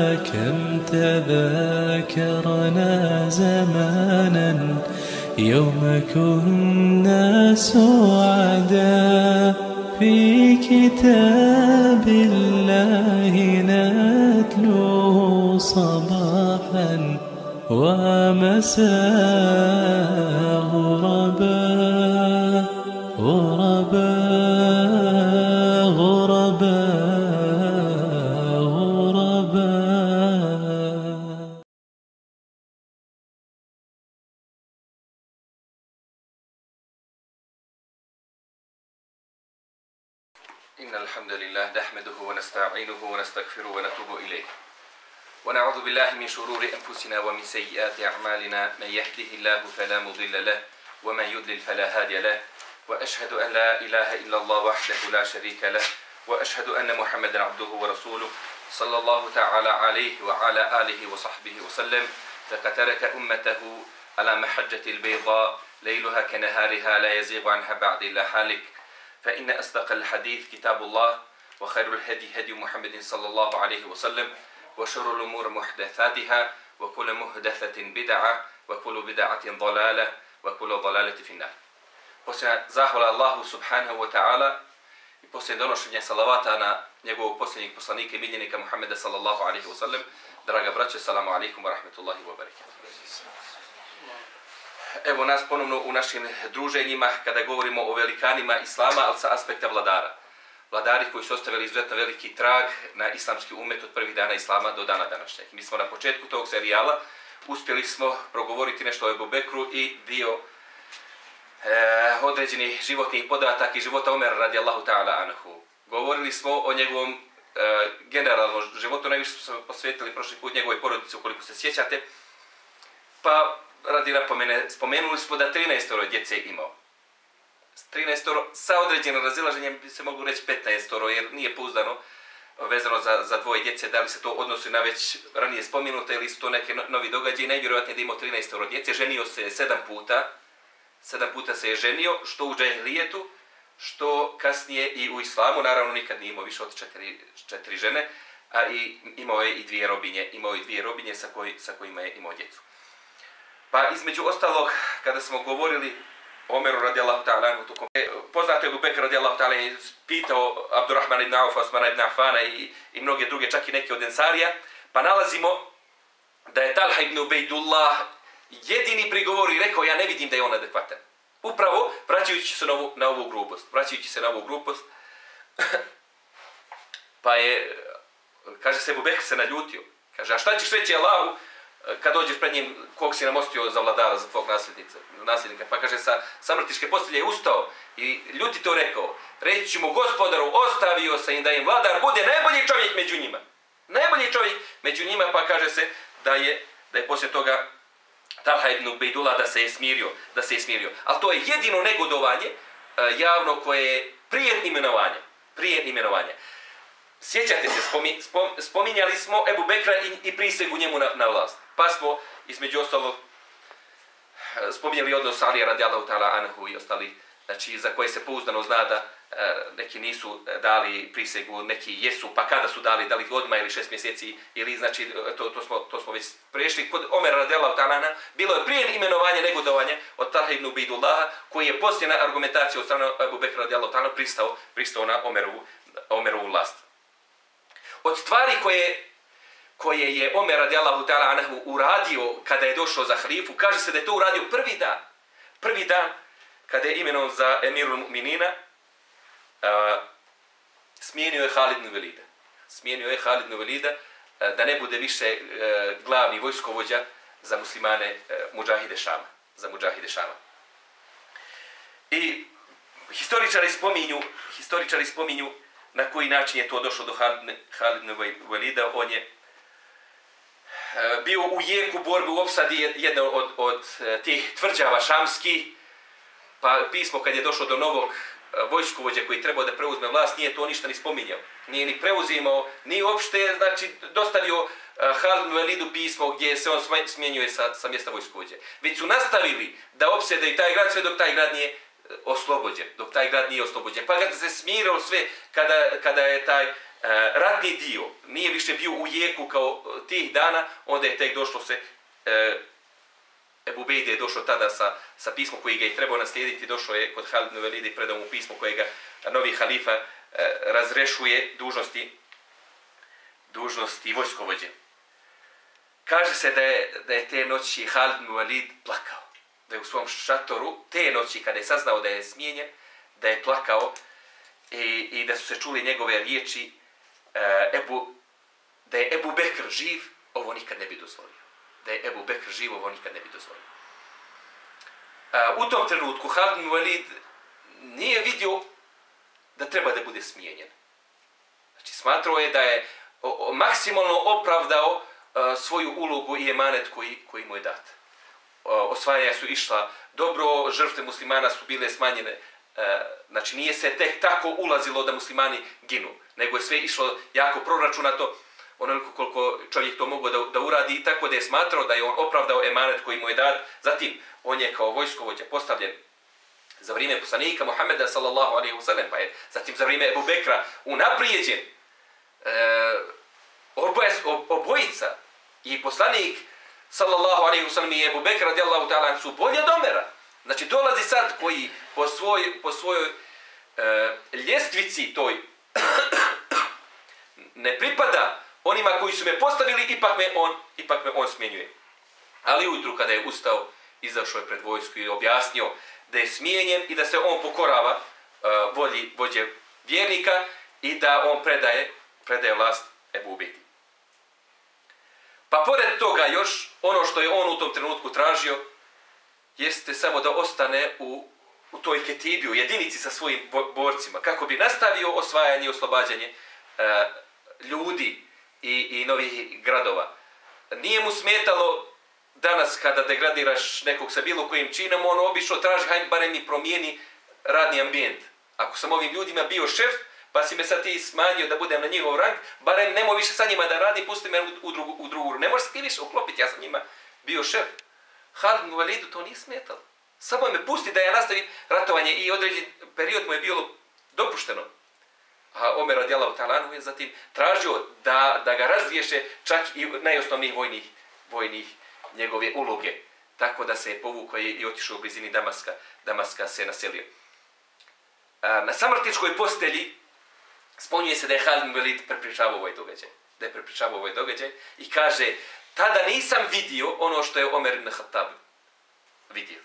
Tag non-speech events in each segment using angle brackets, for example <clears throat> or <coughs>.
كم تذاكرنا زمانا يوم كنا سعدا في كتاب الله نتلوه صباحا ومساء غربا ونعوذ بالله من شرور أنفسنا ومن سيئات أعمالنا. من يهده الله فلا مضل له ومن يضلل فلا هادي له. وأشهد أن لا إله إلا الله وحده لا شريك له وأشهد أن محمدا عبده ورسوله. صلى الله تعالى عليه وعلى آله وصحبه وسلم. لقد ترك أمته على محجة البيضاء ليلها كنهارها لا يزيغ عنها بعد إلا حالك. فإن أصدق الحديث كتاب الله وخير الهدي هدي محمد صلى الله عليه وسلم. وشر الأمور محدثاتها وكل محدثة بدعة وكل بدعة ضلالة وكل ضلالة في النار Posljedna zahvala Allahu subhanahu wa ta'ala i posljednje donošenje salavata na njegovog posljednjeg poslanika i miljenika Muhammeda sallallahu alaihi wa sallam. Draga braće, salamu alaikum wa rahmetullahi wa barakatuh. Evo nas ponovno u našim druženjima kada govorimo o velikanima Islama, ali sa aspekta vladara. Vladari koji su ostavili izuzetno veliki trag na islamski umet od prvih dana Islama do dana današnjeg. Mi smo na početku tog serijala uspjeli smo progovoriti nešto o Ebu Bekru i dio e, određenih životnih podataka i života Omer radijallahu ta'ala anhu. Govorili smo o njegovom e, generalnom životu, najviše smo posvetili prošli put njegove porodice, ukoliko se sjećate. Pa, radi napomene, spomenuli smo da 13 djece imao. 13 sa određenim razilaženjem bi se mogu reći 15 jer nije pouzdano vezano za, za dvoje djece, da li se to odnosi na već ranije spomenuto ili su to neke novi događaje. Najvjerojatnije da imao 13 djece, ženio se 7 puta, sedam puta se je ženio, što u džahilijetu, što kasnije i u islamu, naravno nikad nije imao više od četiri, četiri žene, a i imao je i dvije robinje, imao je i dvije robinje sa, koji, sa kojima je imao djecu. Pa između ostalog, kada smo govorili Omeru radijallahu ta'ala anhu, tukom, e, poznato je Abu Bekr radijallahu ta'ala je pitao Abdurrahman ibn Auf, Osmana ibn Afana i, i mnoge druge, čak i neke od Ensarija, pa nalazimo da je Talha ibn Ubejdullah jedini prigovor i rekao ja ne vidim da je on adekvatan. Upravo vraćajući se na ovu, na ovu grubost. Vraćajući se na ovu grubost. <laughs> pa je, kaže se, Bubek se naljutio. Kaže, a šta ćeš reći Allahu kad dođeš pred njim kog si namostio za vladara, za tvog nasljednika? Pa kaže, sa samrtiške postelje je ustao i ljuti to rekao. Reći ću mu gospodaru, ostavio se im da im vladar bude najbolji čovjek među njima. Najbolji čovjek među njima, pa kaže se da je, da je poslije toga Talha ibn Ubejdula da se je smirio, da se je smirio. Ali to je jedino negodovanje e, javno koje je prije imenovanja. Prije imenovanja. Sjećate se, spomi, spom, spominjali smo Ebu Bekra i, i prisegu njemu na, na vlast. Pa smo, između ostalog, spominjali odnos Ali radijalahu ta'ala anhu i ostali, znači za koje se pouzdano zna da e, neki nisu dali prisegu, neki jesu, pa kada su dali, dali odmah ili šest mjeseci, ili znači, to, to, smo, to smo već prešli. Kod Omer radijalahu ta'ala bilo je prije imenovanje negodovanje od Talha ibn Ubeidullaha, koji je poslije na argumentaciju od strane Abu Bekra radijalahu ta'ala pristao, pristao na Omerovu, Omerovu vlast. Od stvari koje koje je Omer radijallahu ta'ala anahu uradio kada je došao za hlifu, kaže se da je to uradio prvi dan. Prvi dan kada je imenom za emirul mu'minina, uh, smijenio je Halid Nuvelida. Smijenio je Halid Nuvelida uh, da ne bude više uh, glavni vojskovođa za muslimane uh, Mujahide Šama. Za Mujahide Šama. I historičari spominju, historičari spominju na koji način je to došlo do Halid Nuvelida. On je Eh, bio u jeku borbe u opsadi jedne od, od eh, tih tvrđava šamski, pa pismo kad je došlo do novog eh, vojskovođa koji trebao da preuzme vlast, nije to ništa ni spominjao. Nije ni preuzimao, ni uopšte, znači, dostavio Halid Velidu pismo gdje se on smjenjuje sa, sa mjesta vojskovođe. Već su nastavili da opsedaju taj grad sve dok taj grad nije oslobođen, dok taj grad nije oslobođen. Pa kada se smirao sve, kada, kada je taj E, ratni dio nije više bio u jeku kao e, tih dana, onda je tek došlo se e, Ebu Bejde je došao tada sa, sa pismom koji ga je trebao naslijediti, došao je kod Halid Novelide i predao mu pismo koje ga novi halifa e, razrešuje dužnosti dužnosti vojskovođe. Kaže se da je, da je te noći Halid Novelid plakao. Da je u svom šatoru, te noći kada je saznao da je smijenjen, da je plakao i, i da su se čuli njegove riječi Eh, Ebu, da je Ebu Bekr živ, ovo nikad ne bi dozvolio da je Ebu Bekr živ, ovo nikad ne bi dozvolio. Uh, u tom trenutku Halid ibn Walid nije vidio da treba da bude smijenjen. Znači, smatrao je da je o, o, maksimalno opravdao uh, svoju ulogu i emanet koji, koji mu je dat. Uh, osvajanja su išla dobro, žrtve muslimana su bile smanjene e, znači, nije se tek tako ulazilo da muslimani ginu, nego je sve išlo jako proračunato onoliko koliko čovjek to mogao da, da uradi, tako da je smatrao da je on opravdao emanet koji mu je dat. Zatim, on je kao vojskovođa postavljen za vrijeme poslanika Muhammeda sallallahu alaihi wa sallam, pa je zatim za vrijeme Ebu Bekra unaprijeđen e, oboje, obojica i poslanik sallallahu alaihi wa sallam i Ebu Bekra radijallahu ta'ala su bolje od Omera. Znači dolazi sad koji po, svoj, po svojoj e, ljestvici toj <coughs> ne pripada onima koji su me postavili, ipak me on, ipak me on smjenjuje. Ali ujutru kada je ustao, izašao je pred vojsku i objasnio da je smijenjen i da se on pokorava e, volji vođe vjernika i da on predaje, predaje vlast Ebu Ubiti. Pa pored toga još, ono što je on u tom trenutku tražio, jeste samo da ostane u, u toj ketibiju, jedinici sa svojim borcima, kako bi nastavio osvajanje i oslobađanje e, ljudi i, i novih gradova. Nije mu smetalo danas kada degradiraš nekog sa bilo kojim činom, on obično traži, hajde barem mi promijeni radni ambijent. Ako sam ovim ljudima bio šef, pa si me sad ti smanjio da budem na njihov rang, barem nemoj više sa njima da radi, pusti me u, u, drugu, u drugu. Ne možeš ti više uklopiti, ja sam njima bio šef. Halid Validu to nije smetalo. Samo me pusti da ja nastavim ratovanje i određen period mu je bilo dopušteno a Omer radijalahu ta'ala je zatim tražio da, da ga razriješe čak i najosnovnijih vojnih, vojnih njegove uloge. Tako da se je povukao i otišao u blizini Damaska. Damaska se naselio. A, na samrtičkoj postelji spominje se da je Halid Velid prepričavao ovaj događaj. Da je prepričavao ovaj događaj i kaže tada nisam vidio ono što je Omer ibn Khattab vidio.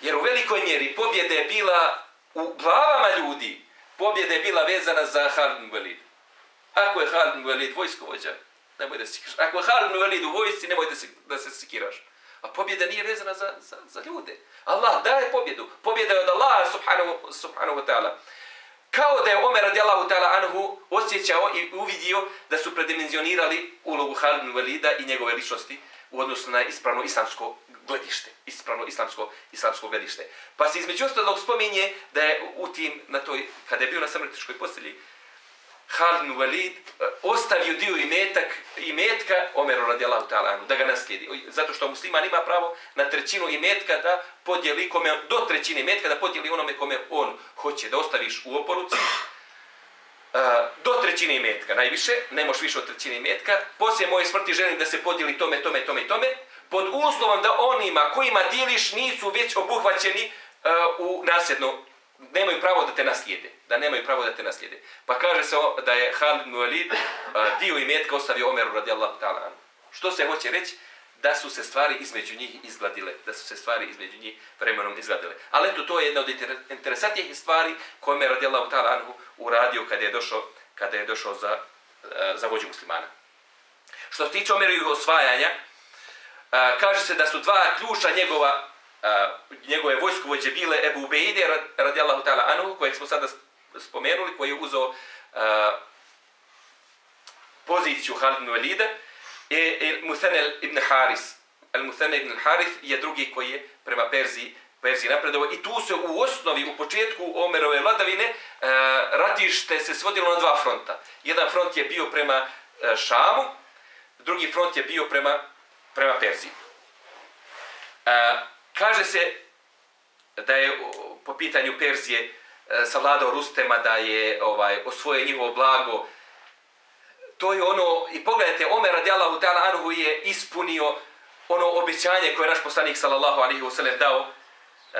Jer u velikoj mjeri pobjeda je bila u glavama ljudi, pobjeda je bila vezana za Halid ibn Walid. Ako je Halid ibn Walid vojskovođa, nemoj da se sikiraš. Ako je Halid ibn Walid u vojsci, nemoj da se, da se sikiraš. A pobjeda nije vezana za, za, za ljude. Allah daje pobjedu. Pobjeda je od Allaha subhanahu, subhanahu wa ta'ala. Kao da je Omer radijallahu ta'ala anhu osjećao i uvidio da su predimenzionirali ulogu Halid ibn Walida i njegove ličnosti u odnosu na ispravno islamsko gledište, ispravno islamsko, islamsko gledište. Pa se između ostalog spominje da je u tim, na toj, kada je bio na samrtičkoj postelji, Halid ibn Walid e, ostavio dio imetak, imetka Omeru radijallahu ta'ala da ga naslijedi. Zato što musliman ima pravo na trećinu imetka da podijeli kome, do trećine imetka da podijeli onome kome on hoće da ostaviš u oporuci. E, do trećine imetka, najviše, ne možeš više od trećine imetka. Poslije moje smrti želim da se podijeli tome, tome, tome i tome pod uslovom da onima kojima dijeliš nisu već obuhvaćeni uh, u nasljedno, nemaju pravo da te naslijede. Da nemaju pravo da te naslijede. Pa kaže se da je Halid ibn Walid uh, dio imetka ostavio Omeru radijallahu ta'ala. Što se hoće reći? Da su se stvari između njih izgladile. Da su se stvari između njih vremenom izgladile. Ali eto, to je jedna od interesantnijih stvari koje je radijallahu ta'ala anhu uradio kada je došao, kada je došao za, eh, za vođu muslimana. Što se tiče Omerovih osvajanja, eh, kaže se da su dva ključa njegova, a, njegove vojskovođe bile Ebu Ubeide radijallahu ta'ala anhu, kojeg smo sada spomenuli, koji je uzao uh, poziciju Halid ibn Walida, e, e, i, i Muthanel ibn Haris. Al Muthanel ibn Haris je drugi koji je prema Perziji Perziji napredovao. I tu se u osnovi, u početku Omerove vladavine, a, ratište se svodilo na dva fronta. Jedan front je bio prema a, Šamu, drugi front je bio prema prema Perziji. E, kaže se da je po pitanju Perzije e, savladao Rustema, da je ovaj osvoje njihovo blago to je ono, i pogledajte, Omer radijallahu ta'ala anhu je ispunio ono obećanje koje je naš poslanik sallallahu alaihi wa sallam dao, e,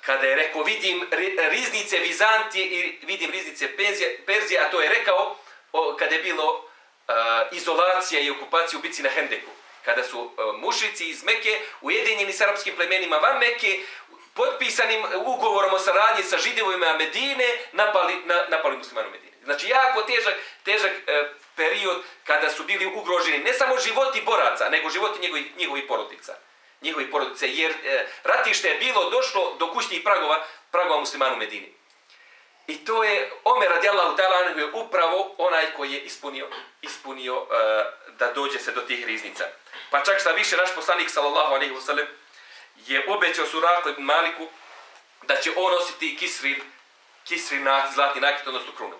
kada je rekao, vidim riznice Vizantije i vidim riznice Perzije, Perzije a to je rekao o, kada je bilo uh, izolacija i okupacija u bici na Hendeku. Kada su e, mušici iz Mekke ujedinjeni s arapskim plemenima van Mekke, potpisanim ugovorom o saradnji sa židovima Medine, napali, na, napali muslimanu Medine. Znači, jako težak, težak e, period kada su bili ugroženi ne samo životi boraca, nego životi njegovi, njegovi porodica. Njihovi porodice, jer e, ratište je bilo došlo do kućnih pragova, pragova muslimanu Medini. I to je Omer radijallahu ta'ala je upravo onaj koji je ispunio, ispunio uh, da dođe se do tih riznica. Pa čak šta više naš poslanik sallallahu alejhi ve sellem je obećao Suraku ibn Maliku da će on nositi kisrin, kisrin na zlatni nakit, odnosno krunu.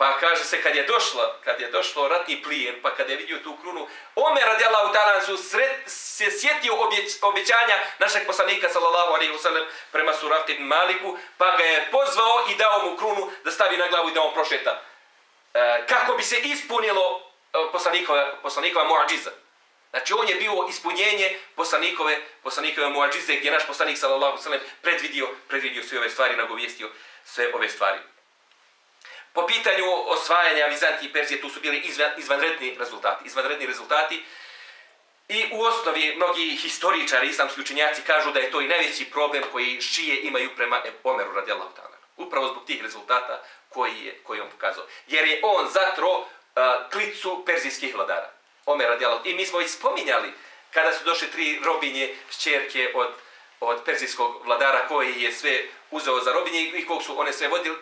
Pa kaže se kad je došla, kad je došlo ratni plijen, pa kad je vidio tu krunu, Omer radijallahu ta'ala su sred, se sjetio objeć, obećanja našeg poslanika sallallahu alejhi ve sellem prema Surah ibn Maliku, pa ga je pozvao i dao mu krunu da stavi na glavu i da on prošeta. E, kako bi se ispunilo e, poslanikova, poslanikova muadžiza. Znači on je bio ispunjenje poslanikove, poslanikove muadžize gdje naš poslanik sallallahu alejhi ve sellem predvidio, predvidio sve ove stvari, nagovijestio sve ove stvari. Po pitanju osvajanja Vizantije i Perzije, tu su bili izvan, izvanredni rezultati. Izvanredni rezultati. I u osnovi mnogi historičari, islamski učenjaci kažu da je to i najveći problem koji šije imaju prema Omeru radijallahu ta'ala. Upravo zbog tih rezultata koji je, koji on pokazao. Jer je on zatro uh, klicu perzijskih vladara. Omer radijallahu I mi smo ih spominjali kada su došle tri robinje šćerke od, od perzijskog vladara koji je sve uzeo za robinje i kog su one sve vodile,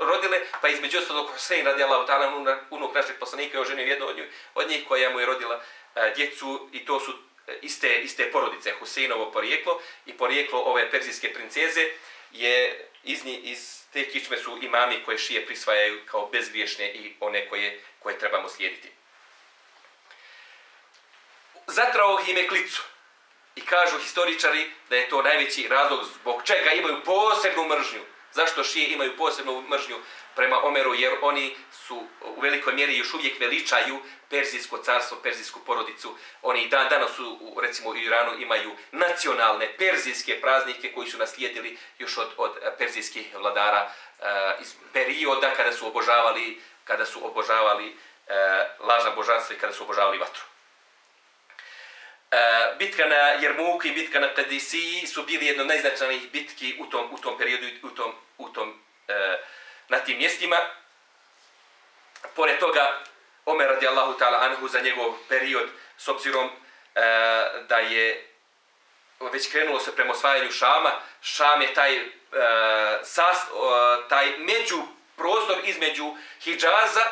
rodile, pa između ostalog Hosein radi Allah ta'ala unuk našeg poslanika je oženio jednu od njih, od njih koja mu je rodila a, djecu i to su e, iste, iste porodice, Huseinovo porijeklo i porijeklo ove perzijske princeze je iz, nji, iz te kičme su imami koje šije prisvajaju kao bezgriješne i one koje, koje trebamo slijediti. Zatrao ih je klicu. I kažu historičari da je to najveći razlog zbog čega imaju posebnu mržnju. Zašto šije imaju posebnu mržnju prema Omeru? Jer oni su u velikoj mjeri još uvijek veličaju Perzijsko carstvo, Perzijsku porodicu. Oni i dan danas su, recimo u Iranu, imaju nacionalne perzijske praznike koji su naslijedili još od, od perzijskih vladara uh, iz perioda kada su obožavali kada su obožavali uh, lažna božanstva i kada su obožavali vatru. Uh, bitka na Jermuku i bitka na Kadisiji su bili jedno najznačajnijih bitki u tom, u tom periodu, u tom, u tom, uh, na tim mjestima. Pored toga, Omer radijallahu ta'ala anhu za njegov period, s obzirom uh, da je već krenulo se prema osvajanju Šama, Šam je taj, e, sas, e, taj među prostor između Hidžaza,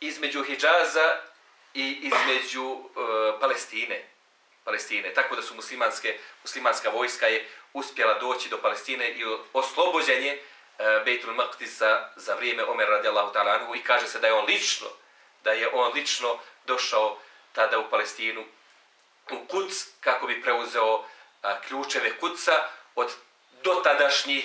između Hidžaza i između uh, Palestine. Palestine. Tako da su muslimanske, muslimanska vojska je uspjela doći do Palestine i oslobođenje e, Bejtul Maqdis za, vrijeme Omer radijallahu ta'ala anhu i kaže se da je on lično, da je on lično došao tada u Palestinu u Kuc kako bi preuzeo a, ključeve Kuca od dotadašnjih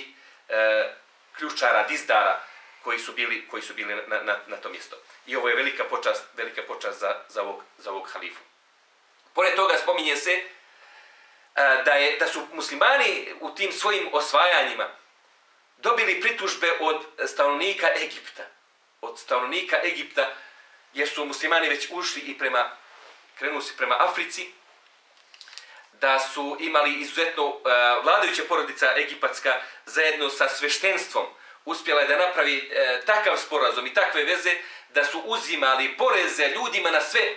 e, ključara, dizdara koji su bili, koji su bili na, na, na to mjesto. I ovo je velika počast, velika počast za, za, ovog, za ovog halifu. Pored toga spominje se e, da, je, da su muslimani u tim svojim osvajanjima dobili pritužbe od stanovnika Egipta. Od stanovnika Egipta, jer su muslimani već ušli i prema, krenuli se prema Africi, da su imali izuzetno uh, vladajuća porodica egipatska zajedno sa sveštenstvom uspjela je da napravi uh, takav sporazum i takve veze da su uzimali poreze ljudima na sve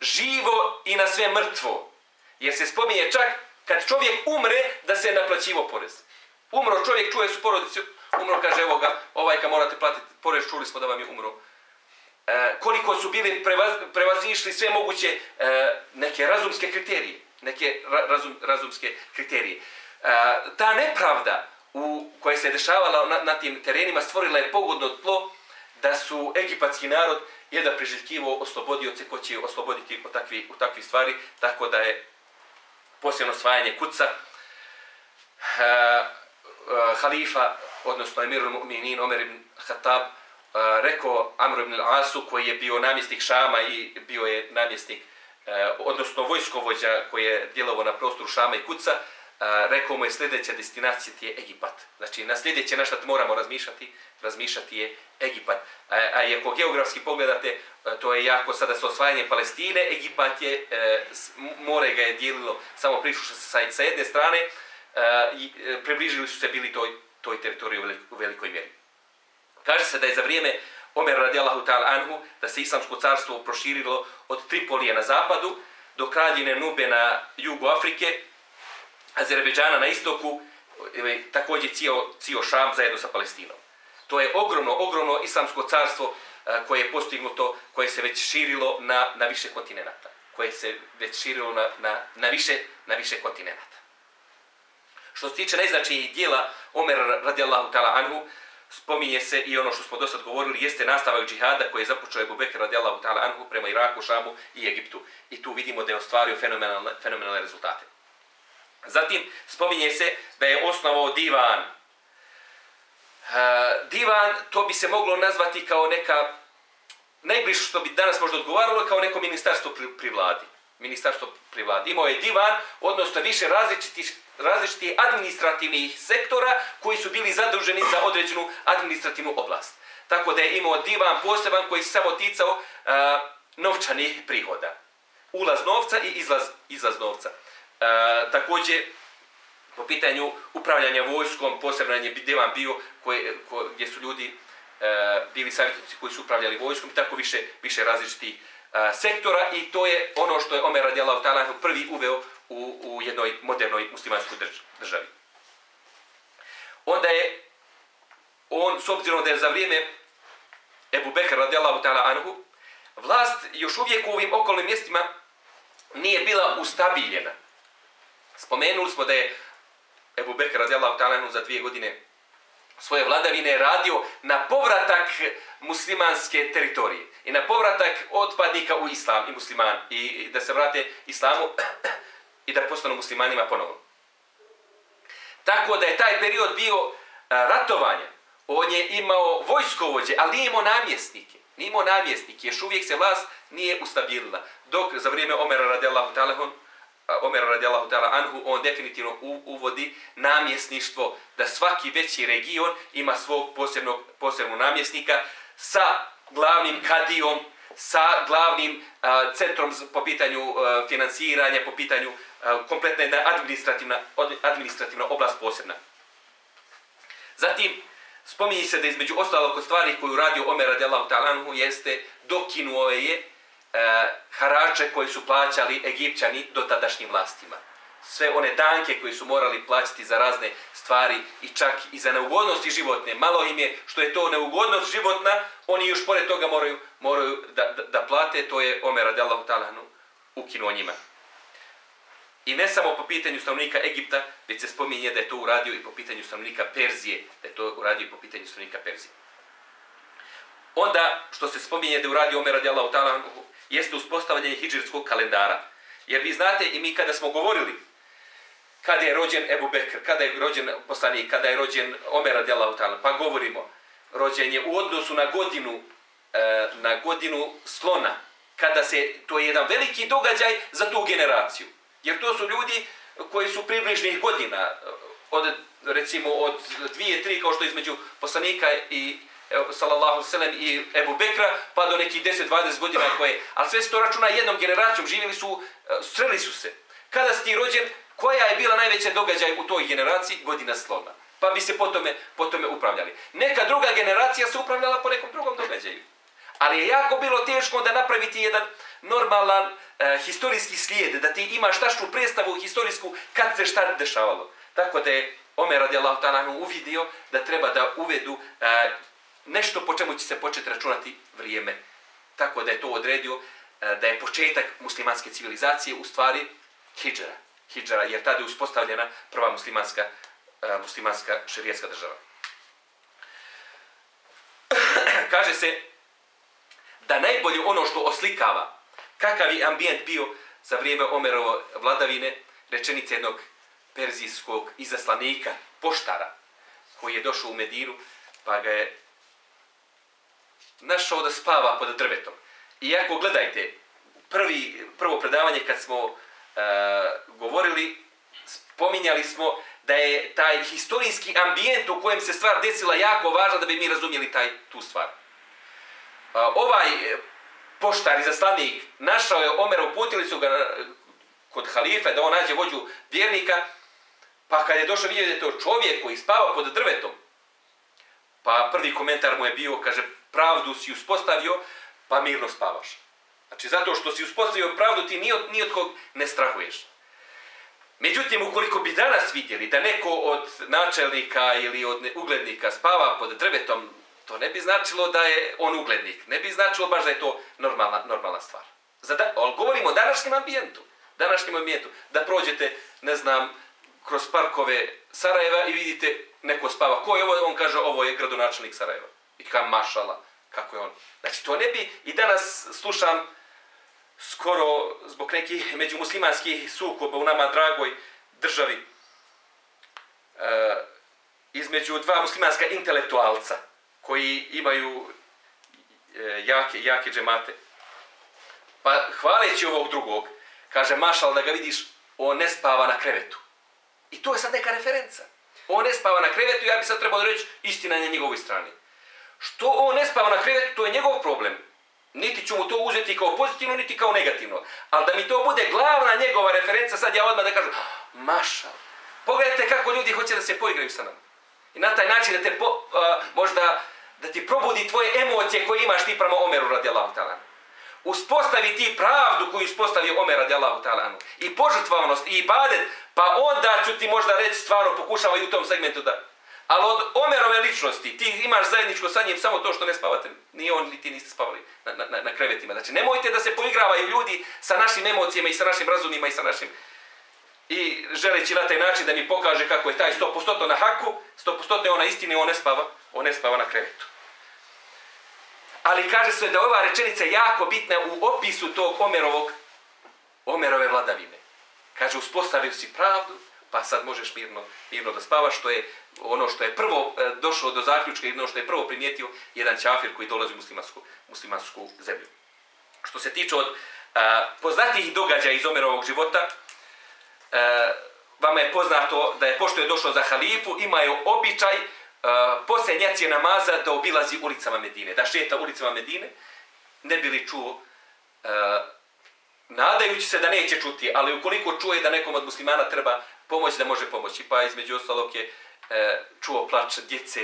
živo i na sve mrtvo. Jer se spominje čak kad čovjek umre da se naplaćivo porez. Umro čovjek, čuje su porodicu, umro, kaže evo ga, ovaj ka morate platiti porez, čuli smo da vam je umro. E, koliko su bili prevaz, prevazišli sve moguće e, neke razumske kriterije. Neke ra, razum, razumske kriterije. E, ta nepravda u koje se dešavala na, na tim terenima stvorila je pogodno tlo da su egipatski narod je da priželjkivo oslobodioce ko će osloboditi u takvi, u takvi stvari, tako da je posljedno osvajanje kuca uh, e, halifa, odnosno emirul mu'minin Omer ibn Khattab, eh, rekao Amr ibn al-Asu koji je bio namjesnik Šama i bio je namjesnik, e, odnosno vojskovođa koji je djelovo na prostoru Šama i Kuca, a, rekao mu je sljedeća destinacija ti je Egipat. Znači na sljedeće na što moramo razmišljati, razmišljati je Egipat. A, a ako geografski pogledate, e, to je jako sada sa osvajanjem Palestine, Egipat je, e, more ga je dijelilo samo prišušno sa, sa jedne strane, e, i e, približili su se bili toj, toj teritoriji u velikoj mjeri. Kaže se da je za vrijeme Omer radijallahu ta'ala anhu, da se islamsko carstvo proširilo od Tripolije na zapadu, do kraljine Nube na jugu Afrike, Azerbejdžana na istoku, ovaj, također cijel, cijel Šam zajedno sa Palestinom. To je ogromno, ogromno islamsko carstvo eh, koje je postignuto, koje se već širilo na, na više kontinenta. Koje se već širilo na, na, na, više, na više kontinenta. Što se tiče najznačajnijih dijela Omer radijallahu ta'ala anhu, spominje se i ono što smo do sad govorili, jeste nastavak džihada koji je započeo Ebu Bekir radijallahu ta'ala anhu prema Iraku, Šamu i Egiptu. I tu vidimo da je ostvario fenomenalne, fenomenalne rezultate. Zatim spominje se da je osnovao divan. E, divan, to bi se moglo nazvati kao neka, najbliže što bi danas možda odgovaralo, kao neko ministarstvo pri, pri vladi. Ministarstvo pri vladi. Imao je divan, odnosno više različitih različiti administrativnih sektora koji su bili zaduženi za određenu administrativnu oblast. Tako da je imao divan poseban koji se samo ticao e, novčanih prihoda. Ulaz novca i izlaz, izlaz novca. E, također, po pitanju upravljanja vojskom, posebno je divan bio koje, ko, gdje su ljudi e, bili savjetnici koji su upravljali vojskom i tako više, više različitih e, sektora i to je ono što je Omer radijallahu ta'ala prvi uveo u, u jednoj modernoj muslimanskoj državi. Onda je on, s obzirom da je za vrijeme Ebu Bekr radijallahu ta'ala anhu, vlast još uvijek u ovim okolnim mjestima nije bila ustabiljena. Spomenuli smo da je Ebu Bekr radijallahu ta'ala za dvije godine svoje vladavine radio na povratak muslimanske teritorije i na povratak otpadnika u islam i musliman i da se vrate islamu <clears throat> i da postanu muslimanima ponovno. Tako da je taj period bio ratovanja. On je imao vojskovođe, ali nije imao namjesnike. Nije imao namjesnike, još uvijek se vlast nije ustabilila. Dok za vrijeme Omera radijallahu ta'ala Omer radijallahu ta'ala anhu, on definitivno uvodi namjesništvo da svaki veći region ima svog posebnog, posebnog namjesnika sa glavnim kadijom, sa glavnim a, centrom po pitanju a, finansiranja, po pitanju kompletna jedna administrativna, administrativna oblast posebna. Zatim, spominje se da između ostalog od stvari koju radio Omer radijallahu ta'lanhu jeste dokinuo je e, harače koji su plaćali Egipćani do tadašnjim vlastima. Sve one danke koji su morali plaćati za razne stvari i čak i za neugodnosti životne. Malo im je što je to neugodnost životna, oni još pored toga moraju, moraju da, da, da plate, to je Omer radijallahu ta'lanhu ukinuo njima. I ne samo po pitanju stanovnika Egipta, već se spominje da je to uradio i po pitanju stanovnika Perzije, da je to uradio i po pitanju stanovnika Perzije. Onda, što se spominje da je uradio Omer radijallahu ta'ala, jeste uspostavljanje hijđarskog kalendara. Jer vi znate, i mi kada smo govorili, kada je rođen Ebu Bekr, kada je rođen poslanik, kada je rođen Omer radijallahu ta'ala, pa govorimo, rođen je u odnosu na godinu, e, na godinu slona, kada se, to je jedan veliki događaj za tu generaciju. Jer to su ljudi koji su približnih godina, e, od, recimo od dvije, tri, kao što između poslanika i sallallahu sallam i Ebu Bekra, pa do nekih 10-20 godina koje, ali sve se to računa jednom generacijom, živjeli su, e, sreli su se. Kada si ti rođen, koja je bila najveća događaj u toj generaciji? Godina slona. Pa bi se potome, potome upravljali. Neka druga generacija se upravljala po nekom drugom događaju. Ali je jako bilo teško da napraviti jedan normalan e, historijski slijed, da ti imaš tašnu predstavu historijsku kad se šta dešavalo. Tako da je Omer radijallahu ta'ala uvidio da treba da uvedu e, nešto po čemu će se početi računati vrijeme. Tako da je to odredio e, da je početak muslimanske civilizacije u stvari hijđara. Hijđara, jer tada je uspostavljena prva muslimanska, e, muslimanska širijetska država. <clears throat> Kaže se da najbolje ono što oslikava kakav je ambijent bio za vrijeme Omerovo vladavine, rečenice jednog perzijskog izaslanika, poštara, koji je došao u Medinu, pa ga je našao da spava pod drvetom. Iako, gledajte, prvi, prvo predavanje kad smo uh, govorili, spominjali smo da je taj historijski ambijent u kojem se stvar desila jako važan da bi mi razumjeli taj, tu stvar. Uh, ovaj e, poštar i zaslanik našao je Omer, uputili su ga kod halife da on nađe vođu vjernika, pa kad je došao vidio da je to čovjek koji spava pod drvetom, pa prvi komentar mu je bio, kaže, pravdu si uspostavio, pa mirno spavaš. Znači, zato što si uspostavio pravdu, ti ni od, ni od kog ne strahuješ. Međutim, ukoliko bi danas vidjeli da neko od načelnika ili od uglednika spava pod drvetom, to ne bi značilo da je on uglednik. Ne bi značilo baš da je to normalna, normalna stvar. Zada, ali govorimo o današnjem ambijentu. Današnjem ambijentu. Da prođete, ne znam, kroz parkove Sarajeva i vidite neko spava. Ko je ovo? On kaže, ovo je gradonačelnik Sarajeva. I kam mašala, kako je on. Znači, to ne bi, i danas slušam skoro zbog nekih međumuslimanskih sukoba u nama dragoj državi, e, između dva muslimanska intelektualca, koji imaju e, jake, jake džemate. Pa hvaleći ovog drugog, kaže Mašal da ga vidiš, on ne spava na krevetu. I to je sad neka referenca. On ne spava na krevetu, ja bi sad trebao reći istina na njegovoj strani. Što on ne spava na krevetu, to je njegov problem. Niti ću mu to uzeti kao pozitivno, niti kao negativno. Ali da mi to bude glavna njegova referenca, sad ja odmah da kažem, Mašal, pogledajte kako ljudi hoće da se poigraju sa nama. I na taj način da te po, uh, možda da ti probudi tvoje emocije koje imaš ti prema Omeru radijallahu ta'ala. Uspostavi ti pravdu koju uspostavi Omer radijallahu ta'ala. I požrtvanost i ibadet, pa onda ću ti možda reći stvarno pokušavaj i u tom segmentu da... Ali od Omerove ličnosti ti imaš zajedničko sa njim samo to što ne spavate. Ni on ni ti niste spavali na, na, na krevetima. Znači nemojte da se poigravaju ljudi sa našim emocijama i sa našim razumima i sa našim i želeći na taj način da mi pokaže kako je taj 100% na haku, 100% je ona istini, on ne spava, on ne spava na krevetu. Ali kaže se da ova rečenica je jako bitna u opisu tog Omerovog, Omerove vladavine. Kaže, uspostavio si pravdu, pa sad možeš mirno, mirno da spavaš, što je ono što je prvo e, došlo do zaključka i ono što je prvo primijetio jedan čafir koji dolazi u muslimansku, muslimansku zemlju. Što se tiče od e, a, poznatih događaja iz Omerovog života, a, vama je poznato da je pošto je došlo za halifu, imaju običaj e, uh, posle njacije namaza da obilazi ulicama Medine, da šeta ulicama Medine, ne bi li čuo, uh, nadajući se da neće čuti, ali ukoliko čuje da nekom od muslimana treba pomoć, da može pomoći, pa između ostalog je e, čuo plač djece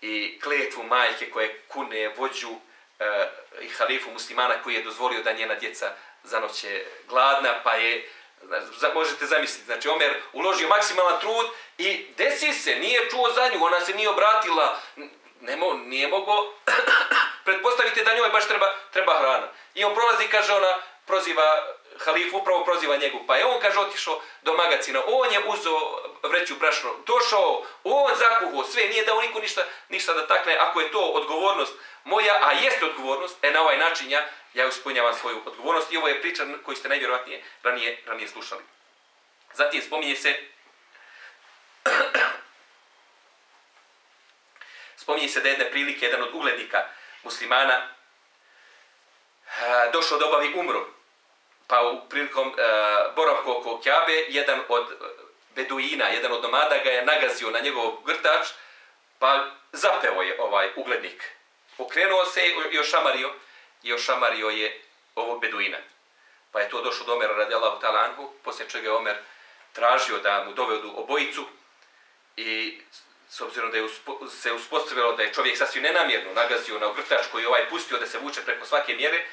i kletvu majke koje kune vođu e, i halifu muslimana koji je dozvolio da njena djeca zanoće gladna, pa je Znači, možete zamisliti, znači Omer uložio maksimalan trud i desi se, nije čuo za nju, ona se nije obratila, nemo, nije mogo <clears throat> pretpostaviti da njoj baš treba, treba hrana. I on prolazi, kaže ona, proziva halifu, upravo proziva njegu, pa je on, kaže, otišao do magacina, on je uzeo vreću brašno, došao, on zakuhao sve, nije dao niko ništa, ništa da takne, ako je to odgovornost moja, a jeste odgovornost, e na ovaj način ja, ja uspunjavam svoju odgovornost i ovo je priča koju ste najvjerojatnije ranije, ranije slušali. Zatim spominje se <clears throat> spominje se da jedne prilike jedan od uglednika muslimana došao da obavi umru. Pa u prilikom e, uh, boravka oko Kjabe, jedan od e, beduina, jedan od nomada ga je nagazio na njegov grtač, pa zapeo je ovaj uglednik. Okrenuo se i ošamario, i ošamario je ovog beduina. Pa je to došlo do Omera radijallahu ta'ala anhu, poslije čega je Omer tražio da mu dovedu obojicu i s obzirom da je uspo, se uspostavilo da je čovjek sasvim nenamjerno nagazio na ogrtač koji je ovaj pustio da se vuče preko svake mjere,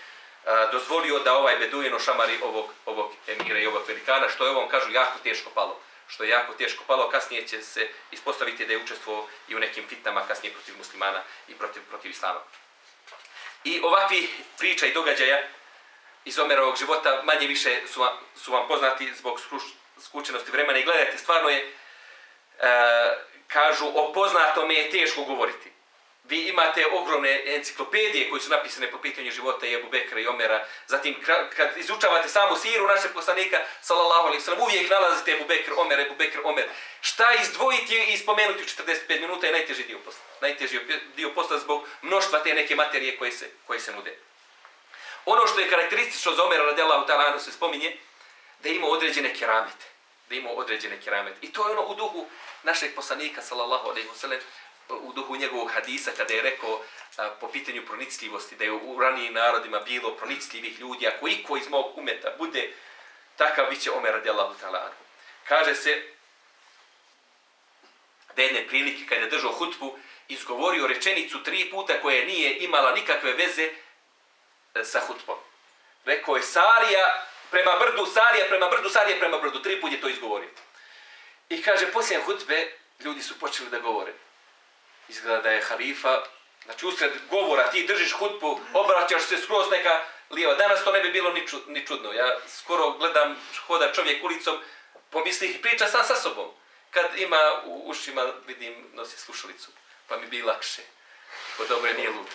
a, dozvolio da ovaj beduin ošamari ovog, ovog emira i ovog velikana, što je ovom, kažu, jako teško palo. Što je jako teško palo, kasnije će se ispostaviti da je učestvovao i u nekim fitnama kasnije protiv muslimana i protiv, protiv islama. I ovakvi priča i događaja iz Omerovog života manje više su vam, su vam poznati zbog skučenosti vremena i gledajte, stvarno je, e, kažu, o poznatome je teško govoriti vi imate ogromne enciklopedije koji su napisane po pitanju života i Ebu Bekra i Omera. Zatim, kad izučavate samu siru našeg poslanika, sallallahu alaihi sallam, uvijek nalazite Ebu Bekr, Omer, Ebu Bekr, Omer. Šta izdvojiti i spomenuti u 45 minuta je najteži dio posla. Najteži dio posla zbog mnoštva te neke materije koje se, koje se nude. Ono što je karakteristično za Omera radijallahu ta'ala se spominje, da ima određene keramete. Da ima određene keramete. I to je ono u duhu našeg poslanika, sallallahu alaihi sallam, u duhu njegovog hadisa kada je rekao a, po pitanju pronicljivosti da je u ranijim narodima bilo pronicljivih ljudi ako iko iz mog umeta bude takav biće Omer radijallahu ta'ala anhu. Kaže se da jedne prilike kada je držao hutbu izgovorio rečenicu tri puta koja nije imala nikakve veze e, sa hutbom. Rekao je Sarija prema brdu, Sarija prema brdu, Sarija prema brdu. Tri put je to izgovorio. I kaže, poslije hutbe ljudi su počeli da govore izgleda da je halifa, znači usred govora ti držiš hutbu, obraćaš se skroz neka lijeva. Danas to ne bi bilo ni, ču, ni čudno. Ja skoro gledam hoda čovjek ulicom, pomisli i priča sam sa sobom. Kad ima u ušima, vidim, nosi slušalicu, pa mi bi lakše. Ko dobro je, nije lud.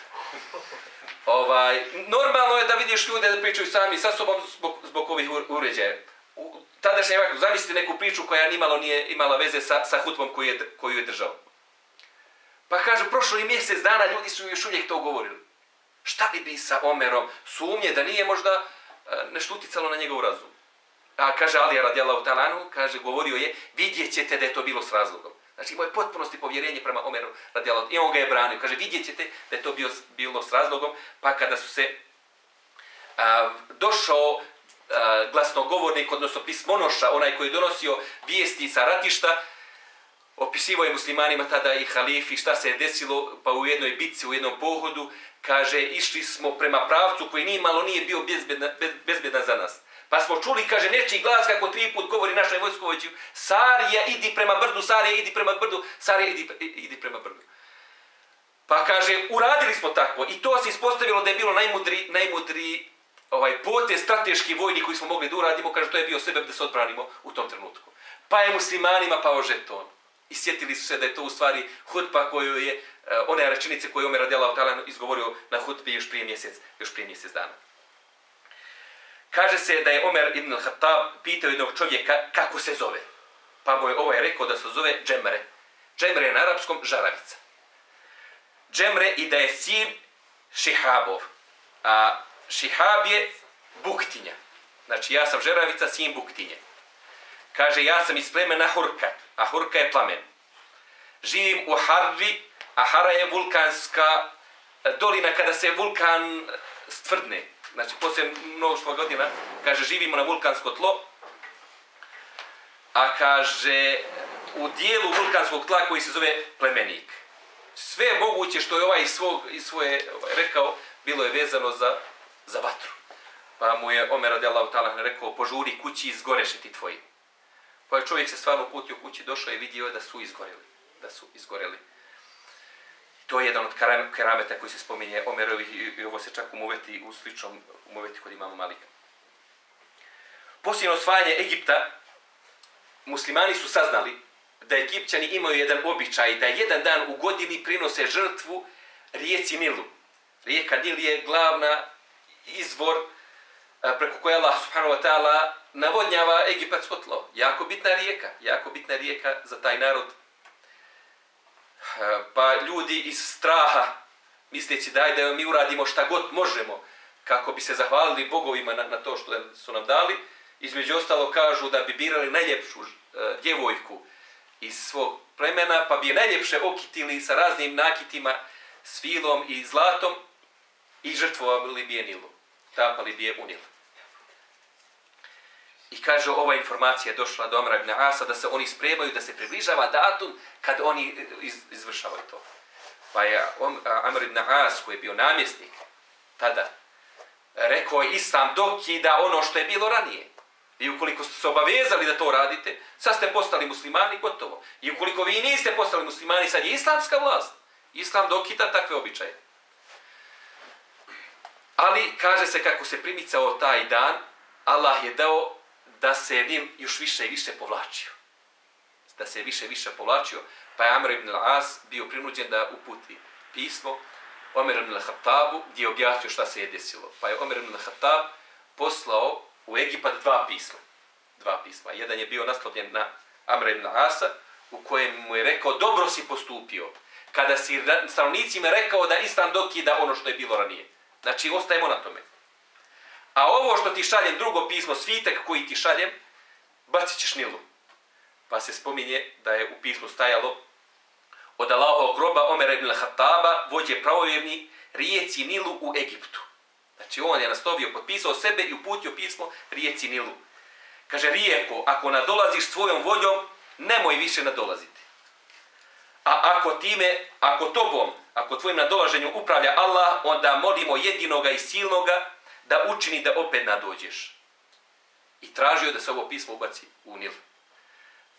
Ovaj, normalno je da vidiš ljude da pričaju sami sa sobom zbog, zbog ovih uređaja. U tadašnjem vaku, zamislite neku priču koja nimalo nije imala veze sa, sa hutbom koju je, koju je držao. Pa kaže, prošlo je mjesec dana ljudi su još uvijek to govorili. Šta bi bi sa Omerom? Sumnje da nije možda e, nešto uticalo na njegov razum. A kaže Alija radijallahu talanu, kaže, govorio je, vidjet ćete da je to bilo s razlogom. Znači, imao je potpunosti povjerenje prema Omeru radijallahu I on ga je branio. Kaže, vidjet ćete da je to bio, bilo s razlogom. Pa kada su se a, došao a, glasnogovornik, odnosno pismonoša, onaj koji je donosio vijesti sa ratišta, opisivo je muslimanima tada i halifi šta se je desilo, pa u jednoj bitci, u jednom pohodu, kaže, išli smo prema pravcu koji nije malo nije bio bezbedna, bezbedna za nas. Pa smo čuli, kaže, nečiji glas kako tri put govori našoj vojskovođi, Sarija, idi prema brdu, Sarija, idi prema brdu, Sarija, idi, idi prema brdu. Pa kaže, uradili smo tako i to se ispostavilo da je bilo najmudri, najmudri ovaj, pote strateški vojni koji smo mogli da uradimo, kaže, to je bio sebe da se odbranimo u tom trenutku. Pa je muslimanima pao žeton i sjetili su se da je to u stvari hutba koju je, uh, one rečenice koje je Omer radijallahu ta'ala izgovorio na hutbi još prije mjesec, još prije mjesec dana. Kaže se da je Omer ibn al-Hattab pitao jednog čovjeka kako se zove. Pa mu je ovaj rekao da se zove Džemre. Džemre je na arapskom žaravica. Džemre i da je sin Šihabov. A Šihab je buktinja. Znači ja sam žeravica, sin buktinje. Kaže, ja sam iz plemena Hurka, a Hurka je plamen. Živim u Harri, a Hara je vulkanska e, dolina kada se vulkan stvrdne. Znači, poslije mnoštva godina, kaže, živimo na vulkansko tlo, a kaže, u dijelu vulkanskog tla koji se zove plemenik. Sve moguće što je ovaj iz, svog, iz svoje ovaj, rekao, bilo je vezano za, za vatru. Pa mu je Omer radijallahu ta'ala rekao, požuri kući, izgoreše ti tvoji. Pa je čovjek se stvarno putio kući, došao i vidio da su izgoreli. Da su izgoreli. To je jedan od kerameta koji se spominje Omerovi i ovo se čak umuveti u sličnom umuveti kod imamo Malika. Poslije osvajanje Egipta, muslimani su saznali da Egipćani imaju jedan običaj da jedan dan u godini prinose žrtvu rijeci Nilu. Rijeka Nil je glavna izvor E, preko koje Allah subhanahu wa ta'ala navodnjava egipatsko tlo. Jako bitna rijeka, jako bitna rijeka za taj narod. E, pa ljudi iz straha, misleći daj da mi uradimo šta god možemo, kako bi se zahvalili bogovima na, na to što su nam dali, između ostalo kažu da bi birali najljepšu e, djevojku iz svog plemena, pa bi je najljepše okitili sa raznim nakitima, svilom i zlatom i žrtvovali bi je Nilu. Tapali bi je u Nilu. I kaže, ova informacija je došla do Amra ibn Asa da se oni spremaju, da se približava datum kad oni e, iz, izvršavaju to. Pa je Amr ibn As, koji je bio namjesnik tada, rekao je Islam dokida ono što je bilo ranije. I ukoliko ste se obavezali da to radite, sad ste postali muslimani, gotovo. I ukoliko vi niste postali muslimani, sad je islamska vlast. Islam dokida takve običaje. Ali, kaže se kako se primicao taj dan, Allah je dao da se njim još više i više povlačio. Da se više i više povlačio, pa je Amr ibn al-As bio prinuđen da uputi pismo Omer ibn al-Khattabu gdje je objasnio šta se je desilo. Pa je Omer ibn al-Khattab poslao u Egipat dva pisma. Dva pisma. Jedan je bio naslovljen na Amr ibn Asa u kojem mu je rekao dobro si postupio kada si stanovnicima rekao da Islam dokida ono što je bilo ranije. Znači, ostajemo na tome. A ovo što ti šaljem, drugo pismo, svitek koji ti šaljem, bacit ćeš Nilu. Pa se spominje da je u pismu stajalo od Allahovog groba Omer ibn Khattaba, vođe pravovjerni, rijeci Nilu u Egiptu. Znači on je nastovio, potpisao sebe i uputio pismo rijeci Nilu. Kaže, rijeko, ako nadolaziš svojom vođom, nemoj više nadolaziti. A ako time, ako tobom, ako tvojim nadolaženjem upravlja Allah, onda molimo jedinoga i silnoga da učini da opet nadođeš. I tražio da se ovo pismo ubaci u Nil.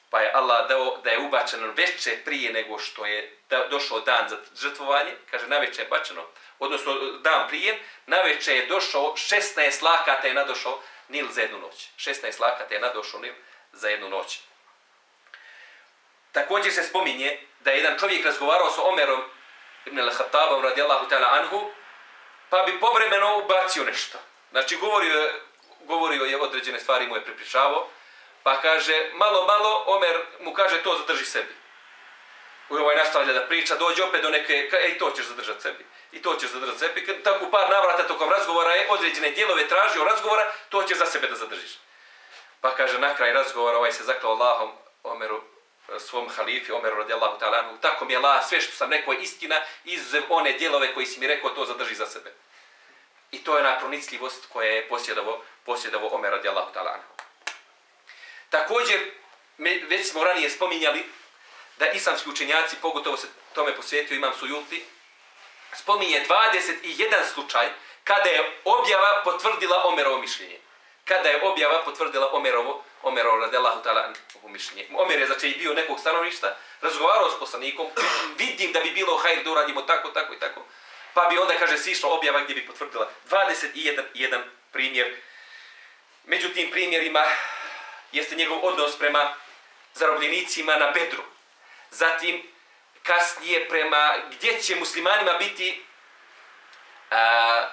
Pa je Allah dao da je ubačeno veće prije nego što je došao dan za žrtvovanje, kaže na je bačeno, odnosno dan prije, na je došao 16 lakata je nadošao Nil za jednu noć. 16 lakata je nadošao Nil za jednu noć. Također se spominje da je jedan čovjek razgovarao sa Omerom ibn al-Khattabom radijallahu ta'ala anhu, pa bi povremeno ubacio nešto. Znači, govorio, govorio je određene stvari mu je pripričavao, pa kaže, malo, malo, Omer mu kaže, to zadrži sebi. U ovaj nastavlja da priča, dođe opet do neke, ej, to ćeš zadržati sebi. I to ćeš zadržati sebi. Kad tako par navrata tokom razgovora je određene dijelove tražio razgovora, to ćeš za sebe da zadržiš. Pa kaže, na kraj razgovora, ovaj se zaklao Allahom, Omeru, E, svom halifi Omeru radijallahu ta'ala anhu, tako mi je Allah, sve što sam rekao je istina, izuzev one dijelove koji si mi rekao, to zadrži za sebe. I to je ona pronicljivost koja je posjedovo, posjedovo Omer radijallahu ta'ala anhu. Također, me, već smo ranije spominjali da islamski učenjaci, pogotovo se tome posvetio imam sujuti, spominje 21 slučaj kada je objava potvrdila Omerovo mišljenje. Kada je objava potvrdila Omerovo Omer radijallahu ta'ala mišljenje. Omer je znači bio nekog stanovništa, razgovarao s poslanikom, vidim da bi bilo hajr da uradimo tako, tako i tako. Pa bi onda, kaže, sišla objava gdje bi potvrdila 21 jedan primjer. Među tim primjerima jeste njegov odnos prema zarobljenicima na Bedru. Zatim, kasnije prema gdje će muslimanima biti a,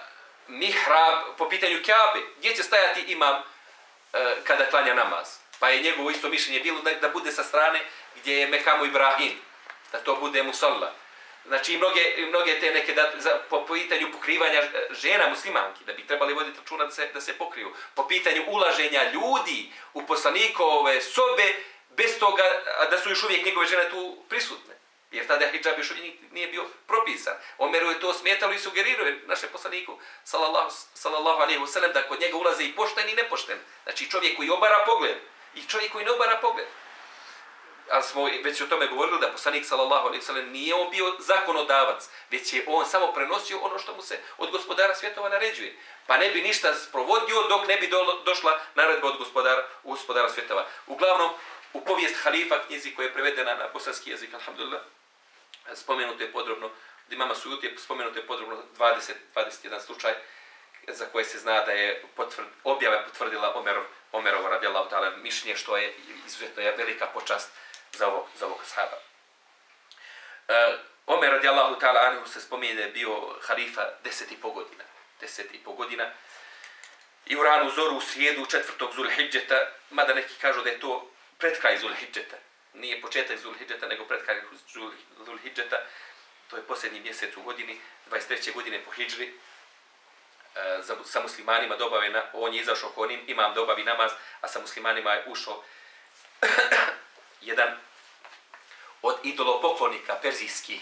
mihrab po pitanju Kjabe. gdje će stajati imam E, kada klanja namaz. Pa je njegovo isto mišljenje bilo da, da bude sa strane gdje je Mekamu Ibrahim, da to bude Musalla. Znači, mnoge, mnoge te neke, da, za, po pitanju pokrivanja e, žena muslimanki, da bi trebali voditi računa da se, da se pokriju. Po pitanju ulaženja ljudi u poslanikove sobe, bez toga da su još uvijek njegove žene tu prisutne. Jer tada hijab još nije bio propisan. Omeru je to smetalo i sugerirao naše poslaniku, sallallahu, sallallahu alaihi wasallam, da kod njega ulaze i pošten i nepošten. Znači čovjek koji obara pogled i čovjek koji ne obara pogled. Ali smo već o tome govorili da poslanik sallallahu alaihi wasallam nije on bio zakonodavac, već je on samo prenosio ono što mu se od gospodara svjetova naređuje. Pa ne bi ništa sprovodio dok ne bi do, došla naredba od gospodara, gospodara svjetova. Uglavnom, u povijest halifa knjizi koja je prevedena na bosanski jezik, alhamdulillah, spomenuto je podrobno, od imama Sujuti je spomenuto je podrobno 20, 21 slučaj za koje se zna da je potvrd, objava potvrdila Omerov, Omerov radijallahu ta'ala mišljenje što je izuzetno je velika počast za ovog, za ovog sahaba. E, Omer radijallahu ta'ala anhu se spominje da je bio halifa deset i po godina. Deset i po godina. I u ranu zoru u srijedu četvrtog Zulhidžeta, mada neki kažu da je to pred kraj Zulhidžeta nije početak Zulhidžeta, nego pred kraj Zulhidžeta, to je posljednji mjesec u godini, 23. godine po Hidžri, e, za, sa muslimanima dobave, na, on je izašao konim, imam dobavi namaz, a sa muslimanima je ušao <coughs> jedan od idolopoklonika perzijski,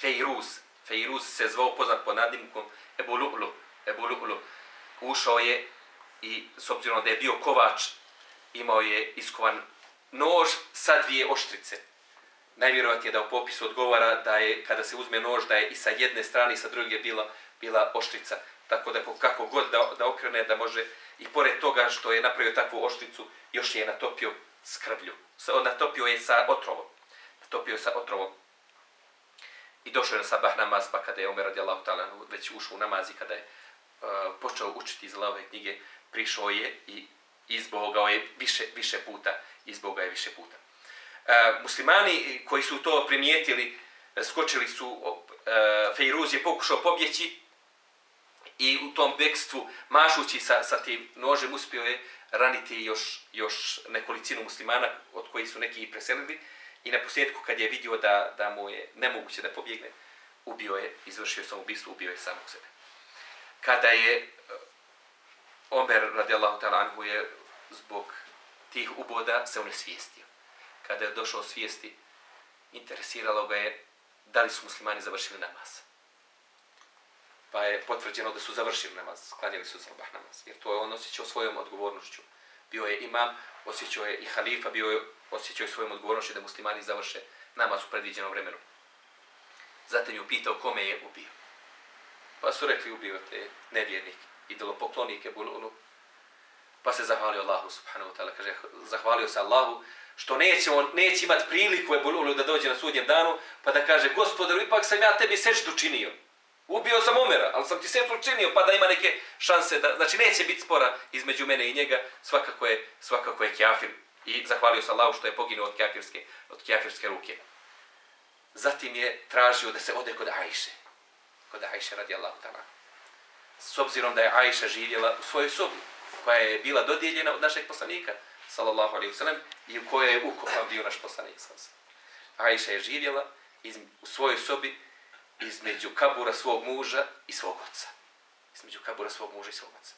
Fejruz, Fejruz se zvao poznat po nadimkom Ebu Lu'lu, Ebu Lu'lu, ušao je i s obzirom da je bio kovač, imao je iskovan nož sa dvije oštrice. Najvjerovatnije da u popisu odgovara da je, kada se uzme nož, da je i sa jedne strane i sa druge bila, bila oštrica. Tako da kako god da, da okrene, da može i pored toga što je napravio takvu oštricu, još je natopio skrblju. Natopio je sa otrovom. Natopio je sa otrovom. I došao je na sabah namaz, pa kada je Omer radijallahu ta'ala već ušao u namaz i kada je uh, počeo učiti iz Allahove knjige, prišao je i izbogao je više, više puta izboga je više puta. E, muslimani koji su to primijetili, e, skočili su e, Fejruz je pokušao pobjeći i u tom bekstvu, mašući sa, sa tim nožem, uspio je raniti još, još nekolicinu muslimana, od kojih su neki i preselili. I na posljedku, kad je vidio da, da mu je nemoguće da pobjegne, ubio je, izvršio sam ubistvo, ubio je samog sebe. Kada je e, Omer, radijallahu ta'ala anhu, je zbog tih uboda se unesvijestio. Kada je došao svijesti, interesiralo ga je da li su muslimani završili namaz. Pa je potvrđeno da su završili namaz, sklanjali su sabah namaz. Jer to je on osjećao svojom odgovornošću. Bio je imam, osjećao je i halifa, bio je osjećao je svojom odgovornošću da muslimani završe namaz u predviđenom vremenu. Zatim je upitao kome je ubio. Pa su rekli ubio te nevjernik, idolopoklonike, bululu, Pa se zahvalio Allahu subhanahu wa ta'ala. Kaže, zahvalio se Allahu što neće, on, neće imat priliku bulunu da dođe na sudnjem danu, pa da kaže, gospodaru, ipak sam ja tebi sečtu činio. Ubio sam Omera, ali sam ti sečtu činio, pa da ima neke šanse da, znači neće biti spora između mene i njega, svakako je, svakako je kjafir. I zahvalio se Allahu što je poginuo od kjafirske, od kjafirske ruke. Zatim je tražio da se ode kod Ajše. Kod Ajše radijallahu ta'ala. S obzirom da je Ajša živjela u svojoj sobi, koja je bila dodijeljena od našeg poslanika, sallallahu alaihi wasallam, i u kojoj je ukopan bio naš poslanik, sallallahu Ajša je živjela iz, u svojoj sobi između kabura svog muža i svog oca. Između kabura svog muža i svog oca.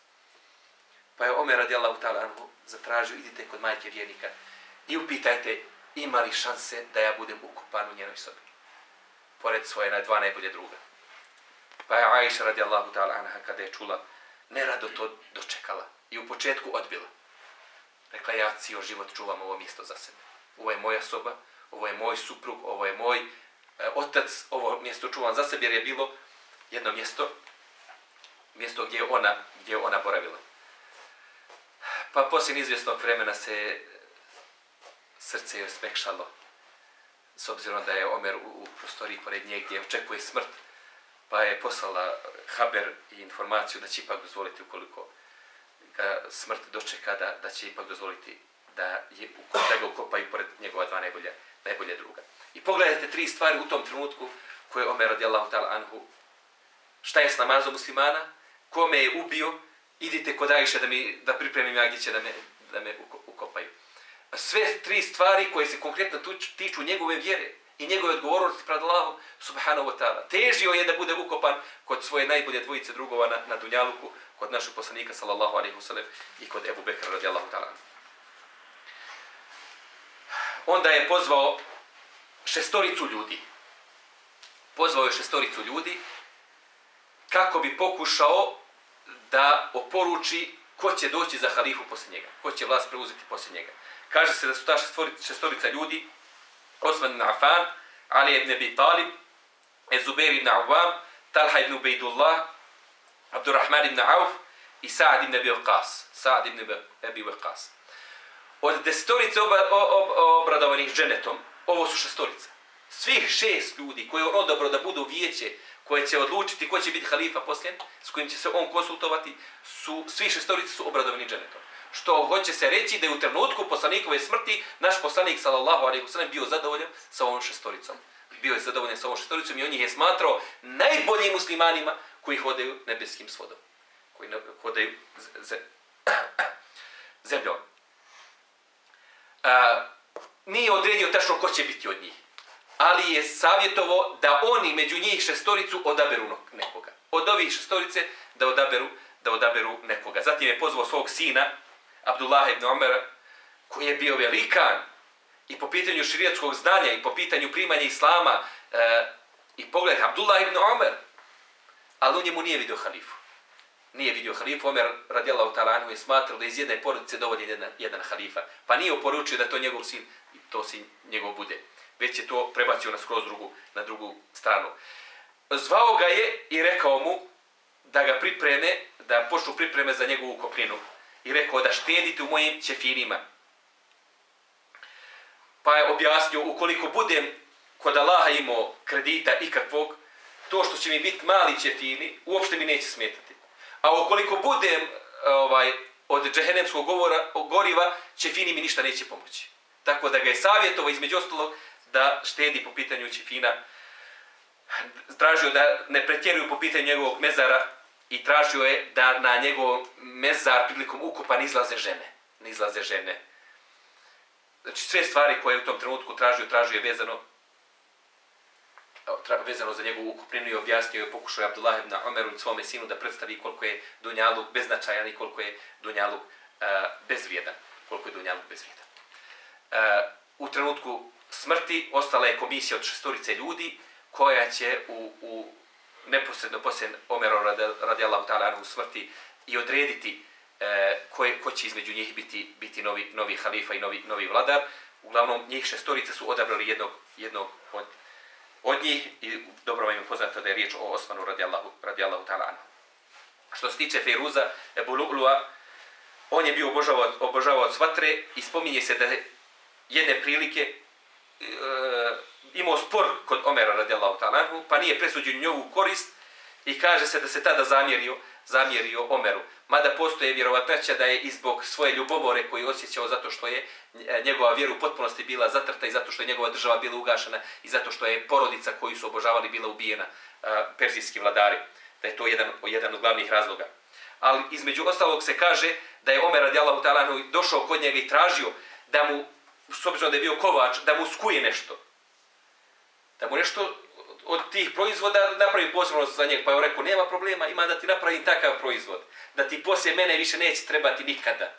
Pa je Omer radijallahu ta'ala anhu zatražio, idite kod majke vjernika i upitajte ima li šanse da ja budem ukupan u njenoj sobi. Pored svoje na dva najbolje druga. Pa je Aisha radijallahu ta'ala anha kada je čula, nerado to dočekala i u početku odbila. Rekla, ja cijel život čuvam ovo mjesto za sebe. Ovo je moja soba, ovo je moj suprug, ovo je moj e, otac, ovo mjesto čuvam za sebe jer je bilo jedno mjesto, mjesto gdje je ona, gdje je ona boravila. Pa poslije izvjesnog vremena se srce joj smekšalo, s obzirom da je Omer u, u prostoriji pored nje gdje očekuje smrt, pa je poslala haber i informaciju da će ipak dozvoliti ukoliko E, smrt dočeka da, da će ipak dozvoliti da, je, da ga ukopaju pored njegova dva najbolja, najbolje druga. I pogledajte tri stvari u tom trenutku koje Omer radijallahu ta'ala anhu šta je s namazom muslimana, kome je ubio, idite kod Ajše da, mi, da pripremim ja da me, da me ukopaju. Sve tri stvari koje se konkretno tiču njegove vjere i njegove odgovornosti pred Allahom, subhanahu wa ta'ala. Težio je da bude ukopan kod svoje najbolje dvojice drugova na, na Dunjaluku, kod našeg poslanika, sallallahu alaihi wasallam, i kod Ebu Bekra, radijallahu ta'ala. Onda je pozvao šestoricu ljudi. Pozvao je šestoricu ljudi kako bi pokušao da oporuči ko će doći za halifu posle njega, ko će vlast preuzeti posle njega. Kaže se da su ta šestorica ljudi, Osman ibn Affan, Ali ibn Abi Talib, Zubair ibn Awam, Talha ibn Ubejdullah, Abdurrahman ibn Auf i Sa'ad ibn Abi Waqas. Sa'd ibn Abi Waqas. Od desetorice ob, ob, obradovanih dženetom, ovo su šestorica. Svih šest ljudi koji je odobro da budu vijeće koje će odlučiti ko će biti halifa poslije, s kojim će se on konsultovati, su, svi šestorici su obradovani dženetom. Što hoće se reći da je u trenutku poslanikove smrti naš poslanik sallallahu alejhi ve sellem bio zadovoljan sa ovom šestoricom. Bio je zadovoljan sa ovom šestoricom i on ih je smatrao najboljim muslimanima koji hodaju nebeskim svodom. Koji hodaju <clears throat> zemljom. A, nije odredio tačno ko će biti od njih. Ali je savjetovo da oni među njih šestoricu odaberu nekoga. Od ovih šestorice da odaberu da odaberu nekoga. Zatim je pozvao svog sina, Abdullah ibn Omer, koji je bio velikan i po pitanju širijatskog znanja i po pitanju primanja islama e, i pogled Abdullah ibn Omer, ali u njemu nije vidio halifu. Nije vidio halifu, Omer radijallahu talanu je smatrao da iz jedne porodice dovodi jedan, jedan halifa. Pa nije uporučio da to njegov sin i to sin njegov bude. Već je to prebacio na skroz drugu, na drugu stranu. Zvao ga je i rekao mu da ga pripreme, da počnu pripreme za njegovu kopninu i rekao da štedite u mojim ćefinima. Pa je objasnio, ukoliko budem kod Allaha imao kredita ikakvog, to što će mi biti mali ćefili, uopšte mi neće smetati. A ukoliko budem ovaj, od džehennemskog govora, goriva, ćefini mi ništa neće pomoći. Tako da ga je savjetovo između ostalog da štedi po pitanju ćefina tražio da ne pretjeruju po pitanju njegovog mezara i tražio je da na njegov mezar prilikom ukupa ne izlaze žene. Ne izlaze žene. Znači sve stvari koje je u tom trenutku tražio, tražio je vezano vezano za njegovu ukupninu i objasnio je pokušao je Abdullah ibn Omeru i svome sinu da predstavi koliko je Dunjaluk beznačajan i koliko je Dunjaluk uh, bezvrijedan. Koliko je Dunjaluk bezvrijedan. E, u trenutku smrti ostala je komisija od šestorice ljudi koja će u, u neposredno poslije Omero radijallahu ta'ala u smrti i odrediti e, koje, ko će između njih biti, biti novi, novi halifa i novi, novi vladar. Uglavnom, njih šestorice su odabrali jednog, jednog od, od njih i dobro vam je poznato da je riječ o Osmanu radijallahu, radijallahu ta'ala Što se tiče Feruza Ebu Lu'lua, on je bio obožavao, obožavao svatre i spominje se da je jedne prilike e, imao spor kod Omera radijallahu ta'ala, pa nije presuđen njovu korist i kaže se da se tada zamjerio, zamjerio Omeru. Mada postoje vjerovatnoća da je izbog svoje ljubomore koji je osjećao zato što je e, njegova vjera u potpunosti bila zatrta i zato što je njegova država bila ugašena i zato što je porodica koju su obožavali bila ubijena e, perzijski vladari. Da je to jedan, jedan od glavnih razloga. Ali između ostalog se kaže da je Omer radijallahu talanu došao kod njega i tražio da mu, s obzirom da je bio kovač, da mu skuje nešto da mu nešto od tih proizvoda napravi posebno za njeg. Pa je rekao, nema problema, ima da ti napravim takav proizvod. Da ti poslije mene više neće trebati nikada.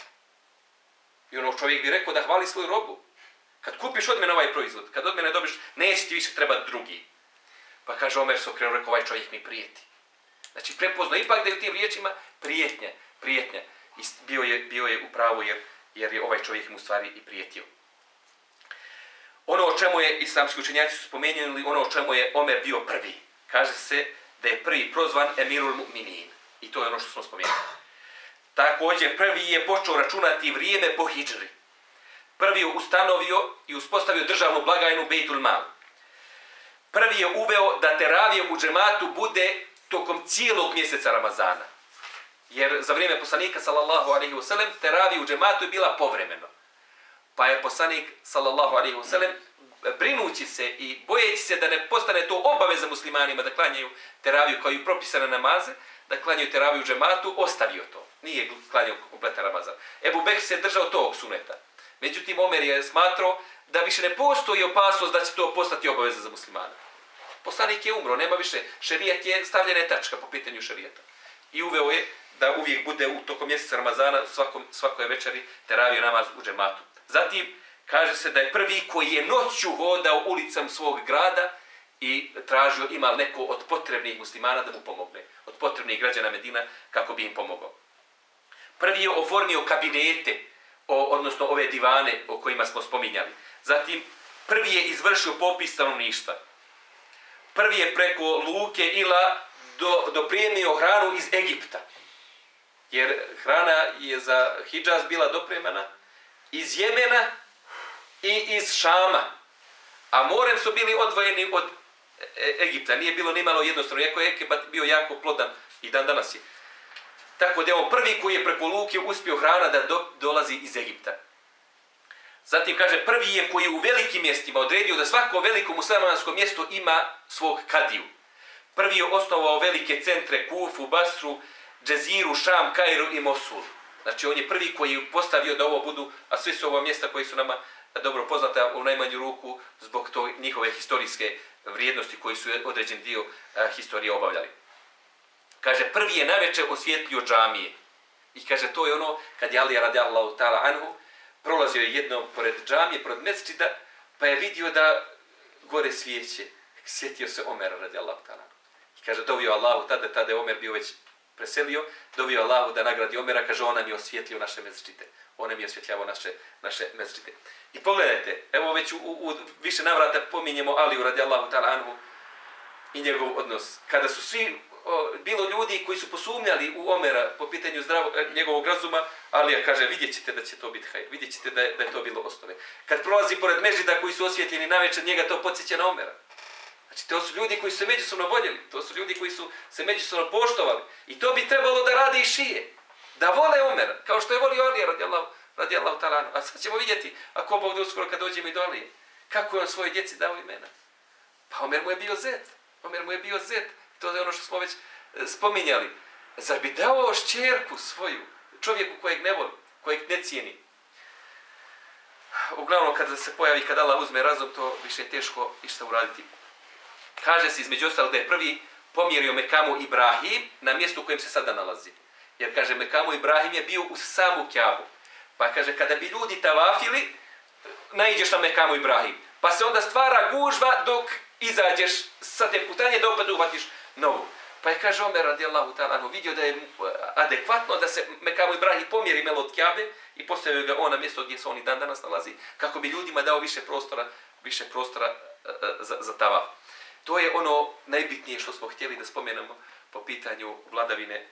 I ono čovjek bi rekao da hvali svoju robu. Kad kupiš od mene ovaj proizvod, kad od mene dobiš, neće ti više trebati drugi. Pa kaže Omer se okrenuo, rekao, ovaj čovjek mi prijeti. Znači, prepozno ipak da je u tim riječima prijetnja, prijetnja. I bio je, bio je upravo jer, jer je ovaj čovjek mu stvari i prijetio ono o čemu je islamski učenjaci su spomenuli, ono o čemu je Omer bio prvi. Kaže se da je prvi prozvan Emirul Mu'minin. I to je ono što smo spomenuli. Također prvi je počeo računati vrijeme po hijđri. Prvi je ustanovio i uspostavio državnu blagajnu Bejtul Mal. Prvi je uveo da teravije u džematu bude tokom cijelog mjeseca Ramazana. Jer za vrijeme poslanika, sallallahu alaihi wa sallam, teravije u džematu je bila povremeno. Pa je poslanik, sallallahu alaihi wasallam, brinući se i bojeći se da ne postane to obaveza muslimanima da klanjaju teraviju kao i propisane namaze, da klanjaju teraviju u džematu, ostavio to. Nije klanjao kompletan namazan. Ebu Bek se držao tog suneta. Međutim, Omer je smatrao da više ne postoji opasnost da će to postati obaveza za muslimana. Poslanik je umro, nema više. Šerijat je stavljena tačka po pitanju šerijata. I uveo je da uvijek bude u tokom mjeseca Ramazana svakom, svakoj večeri teravio namaz u džematu. Zatim, kaže se da je prvi koji je noću hodao ulicam svog grada i tražio ima neko od potrebnih muslimana da mu pomogne, od potrebnih građana Medina kako bi im pomogao. Prvi je oformio kabinete, o, odnosno ove divane o kojima smo spominjali. Zatim, prvi je izvršio popis stanovništva. Prvi je preko Luke Ila do, dopremio hranu iz Egipta. Jer hrana je za Hidžaz bila dopremana iz Jemena i iz Šama. A morem su bili odvojeni od e, e Egipta. Nije bilo nimalo jednostavno. Iako je Egipat bio jako plodan i dan danas je. Tako da je on prvi koji je preko Luke uspio hrana da do, dolazi iz Egipta. Zatim kaže, prvi je koji u velikim mjestima odredio da svako veliko muslimansko mjesto ima svog kadiju. Prvi je osnovao velike centre Kufu, Basru, Džeziru, Šam, Kairu i Mosul. Znači on je prvi koji je postavio da ovo budu, a svi su ovo mjesta koji su nama dobro poznata u najmanju ruku zbog to njihove historijske vrijednosti koji su određen dio a, historije obavljali. Kaže, prvi je najveće osvjetlio džamije. I kaže, to je ono, kad je Alija radijallahu ta'ala anhu, prolazio je jedno pored džamije, pored mesčida, pa je vidio da gore svijeće. Sjetio se Omer radijallahu ta'ala. I kaže, dovio Allahu, tada, tada je Omer bio već preselio, dovio Allahu da nagradi Omera, kaže, ona mi je osvjetlio naše mezčite. Ona mi je osvjetljavao naše, naše mezčite. I pogledajte, evo već u, u, u više navrata pominjemo Aliju radi Allahu ta'ala anhu i njegov odnos. Kada su svi, o, bilo ljudi koji su posumnjali u Omera po pitanju zdravo, e, njegovog razuma, Alija kaže, vidjet ćete da će to biti hajr, vidjet ćete da je, da je to bilo osnove. Kad prolazi pored mežida koji su osvjetljeni na večer, njega to podsjeća na Omera. Znači, to su ljudi koji su se međusobno voljeli, to su ljudi koji su se međusobno poštovali. I to bi trebalo da radi i šije. Da vole Omer, kao što je volio Alija radijallahu, radijallahu talanu. A sad ćemo vidjeti, ako Bog da uskoro kad dođemo i do Alije, kako je on svoje djeci dao imena. Pa Omer mu je bio zet. Omer mu je bio zet. To je ono što smo već e, spominjali. Zar bi dao šćerku svoju čovjeku kojeg ne voli, kojeg ne cijeni? Uglavnom, kada se pojavi, kada Allah uzme razum, to više je teško išta uraditi. Kaže se između ostalog da je prvi pomjerio Mekamu Ibrahim na mjestu u kojem se sada nalazi. Jer kaže, Mekamu Ibrahim je bio u samu Kjabu. Pa kaže, kada bi ljudi tavafili, naiđeš na Mekamu Ibrahim. Pa se onda stvara gužva dok izađeš sa te putanje da opet uhvatiš novu. Pa je kaže Omer radijallahu ta'ala vidio da je e, adekvatno da se Mekamu Ibrahim pomjeri melo od Kjabe i postavio ga on na mjesto gdje se oni dan danas nalazi, kako bi ljudima dao više prostora, više prostora uh, za, za tavaf. To je ono najbitnije što smo htjeli da spomenemo po pitanju vladavine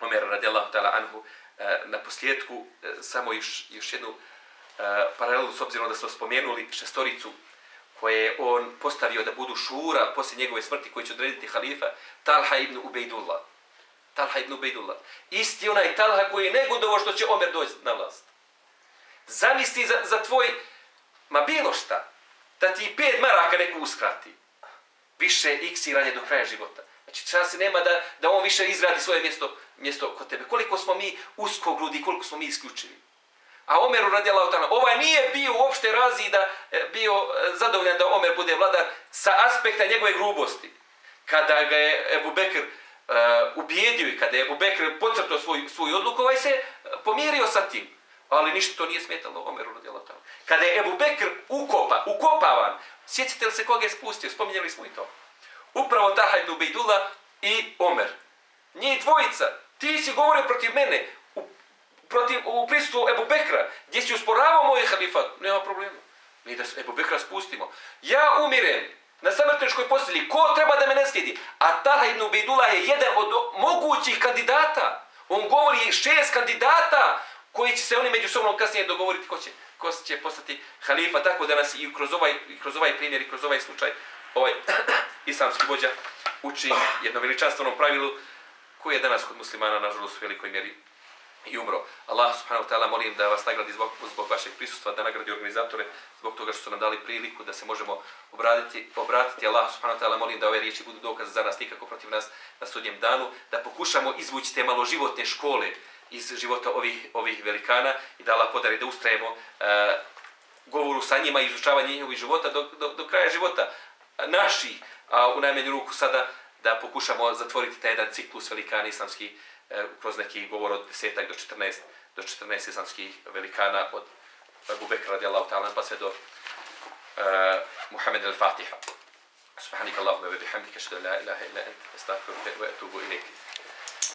Omera radijallahu ta'ala anhu. E, na posljedku e, samo još, još jednu e, paralelu s obzirom da smo spomenuli šestoricu koje je on postavio da budu šura poslije njegove smrti koji će odrediti halifa, Talha ibn Ubejdullah. Talha ibn Ubejdullah. Isti onaj Talha koji je negodovo što će Omer doći na vlast. Zamisli za, za tvoj, ma bilo šta, da ti pet maraka neko uskrati više iksiranje do kraja života. Znači, šanse nema da, da on više izradi svoje mjesto, mjesto kod tebe. Koliko smo mi uskog grudi, koliko smo mi isključivi. A Omeru radijala ta'ala, ovaj nije bio uopšte razi da e, bio e, zadovoljan da Omer bude vladar sa aspekta njegove grubosti. Kada ga je Ebu Bekr uh, ubijedio i kada je Ebu Bekr pocrtao svoj, svoj odluku, ovaj se pomirio sa tim. Ali ništa to nije smetalo Omeru radijala Kada je Ebu Bekr ukopa, ukopavan, Sjećate li se koga je spustio? Spominjali smo i to. Upravo Taha ibn Ubejdula i Omer. Njih dvojica. Ti si govorio protiv mene u, protiv, u prisutu Ebu Bekra, gdje si usporavao moj halifat. Nema problema. Mi da Ebu Bekra spustimo. Ja umirem na samrtničkoj postelji. Ko treba da me ne slijedi? A Taha ibn Ubejdula je jedan od mogućih kandidata. On govori šest kandidata koji će se oni međusobno kasnije dogovoriti ko će ko će postati halifa, tako da nas i kroz ovaj, i kroz ovaj primjer i kroz ovaj slučaj ovaj <clears throat> islamski vođa uči jedno veličanstvenom pravilu koje je danas kod muslimana, nažalost, u velikoj mjeri i umro. Allah subhanahu wa ta'ala molim da vas nagradi zbog, zbog vašeg prisustva, da nagradi organizatore zbog toga što su nam dali priliku da se možemo obraditi, obratiti. Allah subhanahu wa ta'ala molim da ove riječi budu dokaz za nas nikako protiv nas na sudnjem danu, da pokušamo izvući te malo životne škole iz života ovih, ovih velikana i da Allah podari da ustrajemo e, govoru sa njima i izučavanje njihovih života do, do, do kraja života naši, a u najmenju ruku sada da pokušamo zatvoriti taj jedan ciklus velikana islamski e, kroz neki govor od desetak do 14 do 14 islamskih velikana od Abu Bekra radijallahu ta'ala pa sve do e, Muhammed al-Fatiha. Subhanika Allahumma wa bihamdika ashhadu an la ilaha illa anta astaghfiruka wa atubu ilayk.